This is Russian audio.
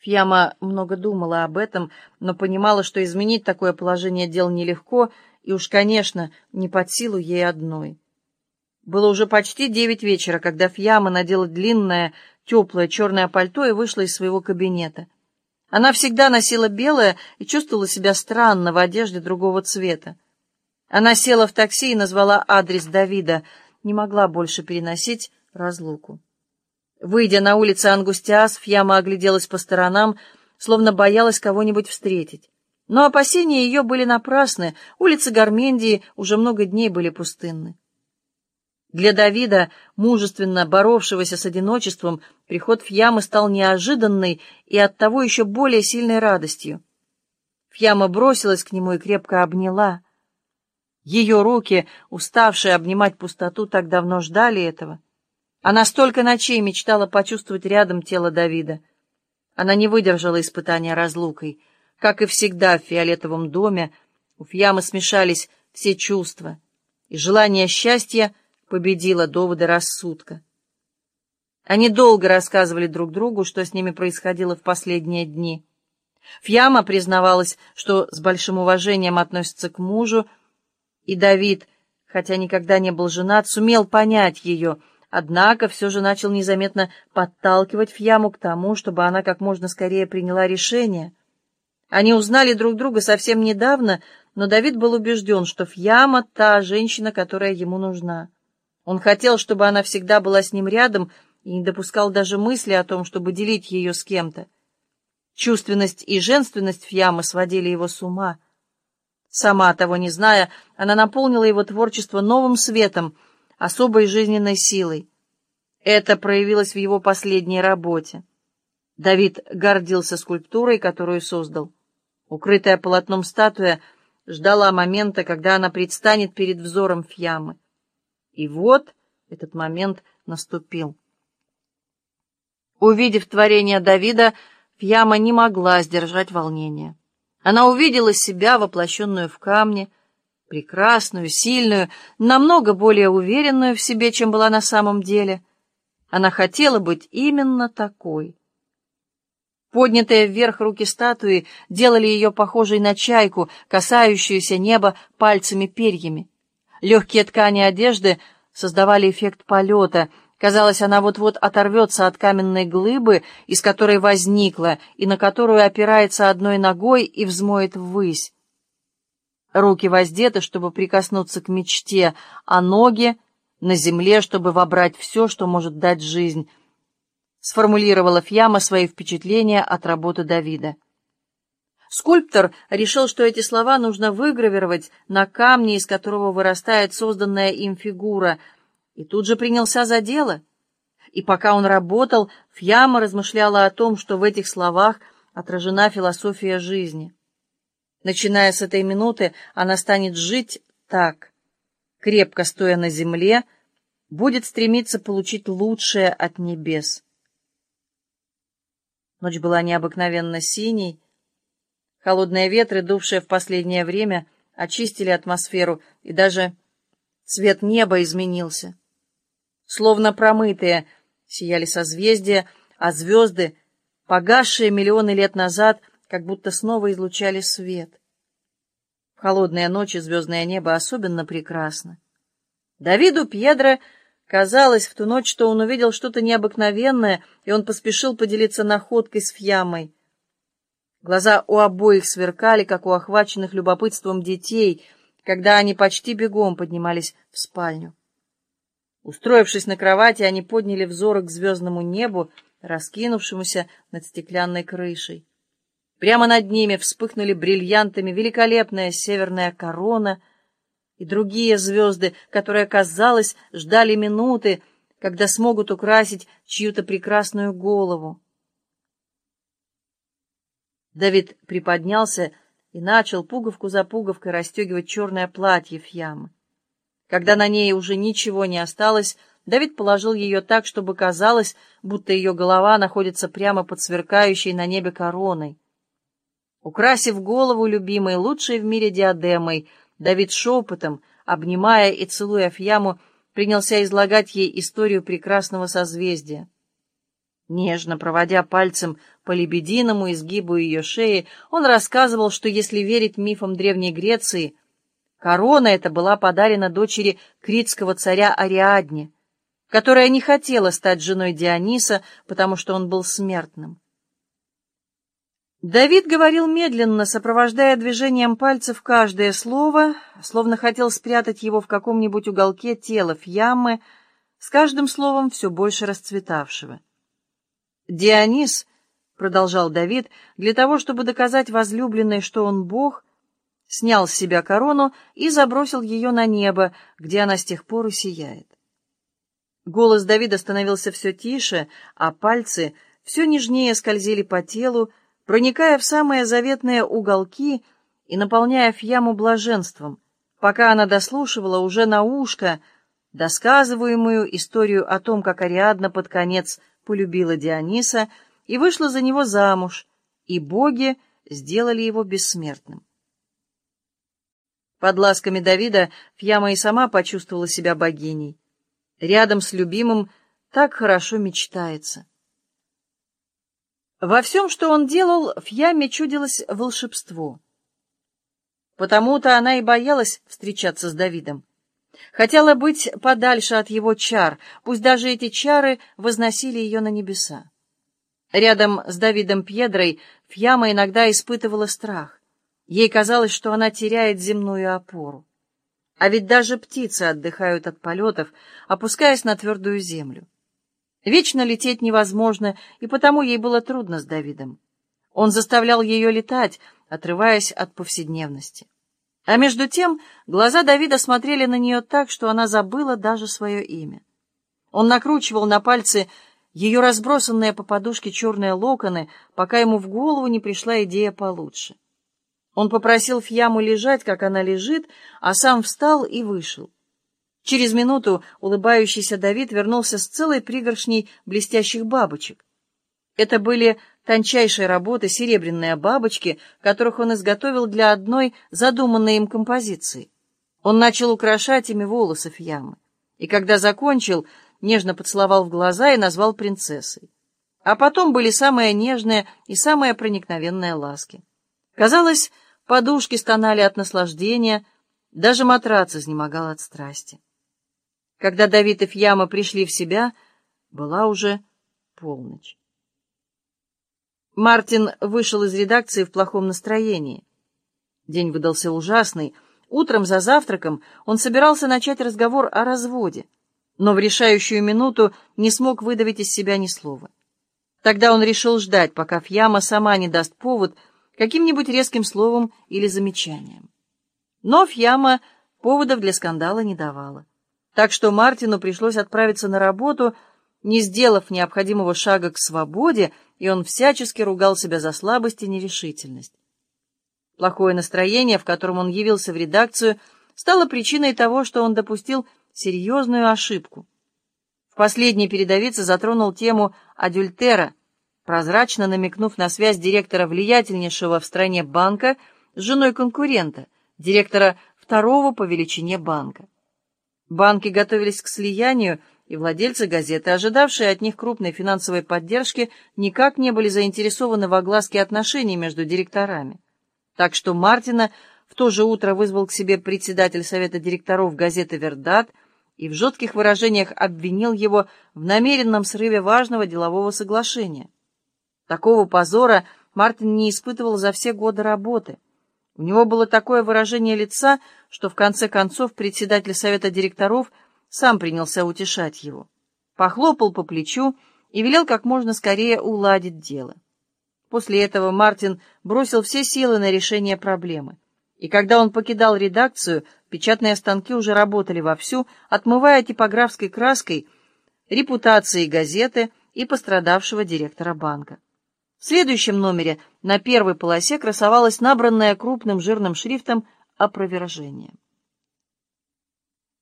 Фьяма много думала об этом, но понимала, что изменить такое положение дел нелегко, и уж, конечно, не под силу ей одной. Было уже почти девять вечера, когда Фьяма надела длинное, теплое черное пальто и вышла из своего кабинета. Она всегда носила белое и чувствовала себя странно в одежде другого цвета. Она села в такси и назвала адрес Давида, не могла больше переносить разлуку. Выйдя на улицу Ангустиас, Фьяма огляделась по сторонам, словно боялась кого-нибудь встретить. Но опасения ее были напрасны, улицы Гармендии уже много дней были пустынны. Для Давида, мужественно боровшегося с одиночеством, приход Фьямы стал неожиданной и оттого еще более сильной радостью. Фьяма бросилась к нему и крепко обняла. Ее руки, уставшие обнимать пустоту, так давно ждали этого. Она столько ночей мечтала почувствовать рядом тело Давида. Она не выдержала испытания разлукой. Как и всегда в фиолетовом доме, у Фьямы смешались все чувства, и желание счастья победило доводы рассудка. Они долго рассказывали друг другу, что с ними происходило в последние дни. Фьяма признавалась, что с большим уважением относится к мужу, и Давид, хотя никогда не был женат, сумел понять ее — однако все же начал незаметно подталкивать Фьяму к тому, чтобы она как можно скорее приняла решение. Они узнали друг друга совсем недавно, но Давид был убежден, что Фьяма — та женщина, которая ему нужна. Он хотел, чтобы она всегда была с ним рядом и не допускал даже мысли о том, чтобы делить ее с кем-то. Чувственность и женственность Фьямы сводили его с ума. Сама того не зная, она наполнила его творчество новым светом — особой жизненной силой. Это проявилось в его последней работе. Давид гордился скульптурой, которую создал. Укрытая полотном статуя ждала момента, когда она предстанет перед взором Фьямы. И вот этот момент наступил. Увидев творение Давида, Фьяма не могла сдержать волнения. Она увидела себя, воплощенную в камне, прекрасную, сильную, намного более уверенную в себе, чем была на самом деле. Она хотела быть именно такой. Поднятые вверх руки статуи делали ее похожей на чайку, касающуюся неба пальцами-перьями. Легкие ткани одежды создавали эффект полета. Казалось, она вот-вот оторвется от каменной глыбы, из которой возникла, и на которую опирается одной ногой и взмоет ввысь. Руки воздеты, чтобы прикоснуться к мечте, а ноги на земле, чтобы вобрать все, что может дать жизнь. Сформулировала Фьяма свои впечатления от работы Давида. Скульптор решил, что эти слова нужно выгравировать на камне, из которого вырастает созданная им фигура, и тут же принялся за дело. И пока он работал, Фьяма размышляла о том, что в этих словах отражена философия жизни. Начиная с этой минуты, она станет жить так, крепко стоя на земле, будет стремиться получить лучшее от небес. Ночь была необыкновенно синей. Холодные ветры, дувшие в последнее время, очистили атмосферу, и даже цвет неба изменился. Словно промытые сияли созвездия, а звезды, погасшие миллионы лет назад, как будто снова излучали свет. В холодные ночи звездное небо особенно прекрасно. Давиду Пьедро казалось в ту ночь, что он увидел что-то необыкновенное, и он поспешил поделиться находкой с Фьямой. Глаза у обоих сверкали, как у охваченных любопытством детей, когда они почти бегом поднимались в спальню. Устроившись на кровати, они подняли взоры к звездному небу, раскинувшемуся над стеклянной крышей. Прямо над ними вспыхнули бриллиантами великолепная северная корона и другие звезды, которые, казалось, ждали минуты, когда смогут украсить чью-то прекрасную голову. Давид приподнялся и начал пуговку за пуговкой расстегивать черное платье Фьямы. Когда на ней уже ничего не осталось, Давид положил ее так, чтобы казалось, будто ее голова находится прямо под сверкающей на небе короной. Украсив голову любимой, лучшей в мире диадемой, Давид шепотом, обнимая и целуя Фьяму, принялся излагать ей историю прекрасного созвездия. Нежно проводя пальцем по лебединому изгибу ее шеи, он рассказывал, что если верить мифам Древней Греции, корона эта была подарена дочери критского царя Ариадне, которая не хотела стать женой Диониса, потому что он был смертным. Давид говорил медленно, сопровождая движением пальцев каждое слово, словно хотел спрятать его в каком-нибудь уголке тела Фьяммы, с каждым словом все больше расцветавшего. «Дионис», — продолжал Давид, для того, чтобы доказать возлюбленной, что он Бог, снял с себя корону и забросил ее на небо, где она с тех пор и сияет. Голос Давида становился все тише, а пальцы все нежнее скользили по телу, проникая в самые заветные уголки и наполняя Фьяму блаженством, пока она дослушивала уже на ушко досказываемую историю о том, как Ариадна под конец полюбила Диониса и вышла за него замуж, и боги сделали его бессмертным. Под ласками Давида Фьяма и сама почувствовала себя богиней. Рядом с любимым так хорошо мечтается. Во всем, что он делал, в яме чудилось волшебство. Потому-то она и боялась встречаться с Давидом. Хотела быть подальше от его чар, пусть даже эти чары возносили ее на небеса. Рядом с Давидом Пьедрой Фьяма иногда испытывала страх. Ей казалось, что она теряет земную опору. А ведь даже птицы отдыхают от полетов, опускаясь на твердую землю. Вечно лететь невозможно, и потому ей было трудно с Давидом. Он заставлял ее летать, отрываясь от повседневности. А между тем глаза Давида смотрели на нее так, что она забыла даже свое имя. Он накручивал на пальцы ее разбросанные по подушке черные локоны, пока ему в голову не пришла идея получше. Он попросил Фьяму лежать, как она лежит, а сам встал и вышел. Через минуту улыбающийся Давид вернулся с целой пригоршней блестящих бабочек. Это были тончайшей работы серебряные бабочки, которых он изготовил для одной задуманной им композиции. Он начал украшать ими волосы Фьямы, и когда закончил, нежно поцеловал в глаза и назвал принцессой. А потом были самые нежные и самые проникновенные ласки. Казалось, подушки стонали от наслаждения, даже матрац изнемогал от страсти. Когда Давид и Фьяма пришли в себя, была уже полночь. Мартин вышел из редакции в плохом настроении. День выдался ужасный. Утром за завтраком он собирался начать разговор о разводе, но в решающую минуту не смог выдавить из себя ни слова. Тогда он решил ждать, пока Фьяма сама не даст повод каким-нибудь резким словом или замечанием. Но Фьяма поводов для скандала не давала. Так что Мартину пришлось отправиться на работу, не сделав необходимого шага к свободе, и он всячески ругал себя за слабость и нерешительность. Плохое настроение, в котором он явился в редакцию, стало причиной того, что он допустил серьезную ошибку. В последней передовице затронул тему адюльтера, прозрачно намекнув на связь директора влиятельнейшего в стране банка с женой конкурента, директора второго по величине банка. Банки готовились к слиянию, и владельцы газеты, ожидавшие от них крупной финансовой поддержки, никак не были заинтересованы в огласке отношений между директорами. Так что Мартина в то же утро вызвал к себе председатель совета директоров газеты «Вердат» и в жестких выражениях обвинил его в намеренном срыве важного делового соглашения. Такого позора Мартин не испытывал за все годы работы. У него было такое выражение лица, что в конце концов председатель совета директоров сам принялся утешать его. Похлопал по плечу и велел как можно скорее уладить дело. После этого Мартин бросил все силы на решение проблемы. И когда он покидал редакцию, печатные станки уже работали вовсю, отмывая типографской краской репутации газеты и пострадавшего директора банка. В следующем номере на первой полосе красовалось набранное крупным жирным шрифтом опровержение.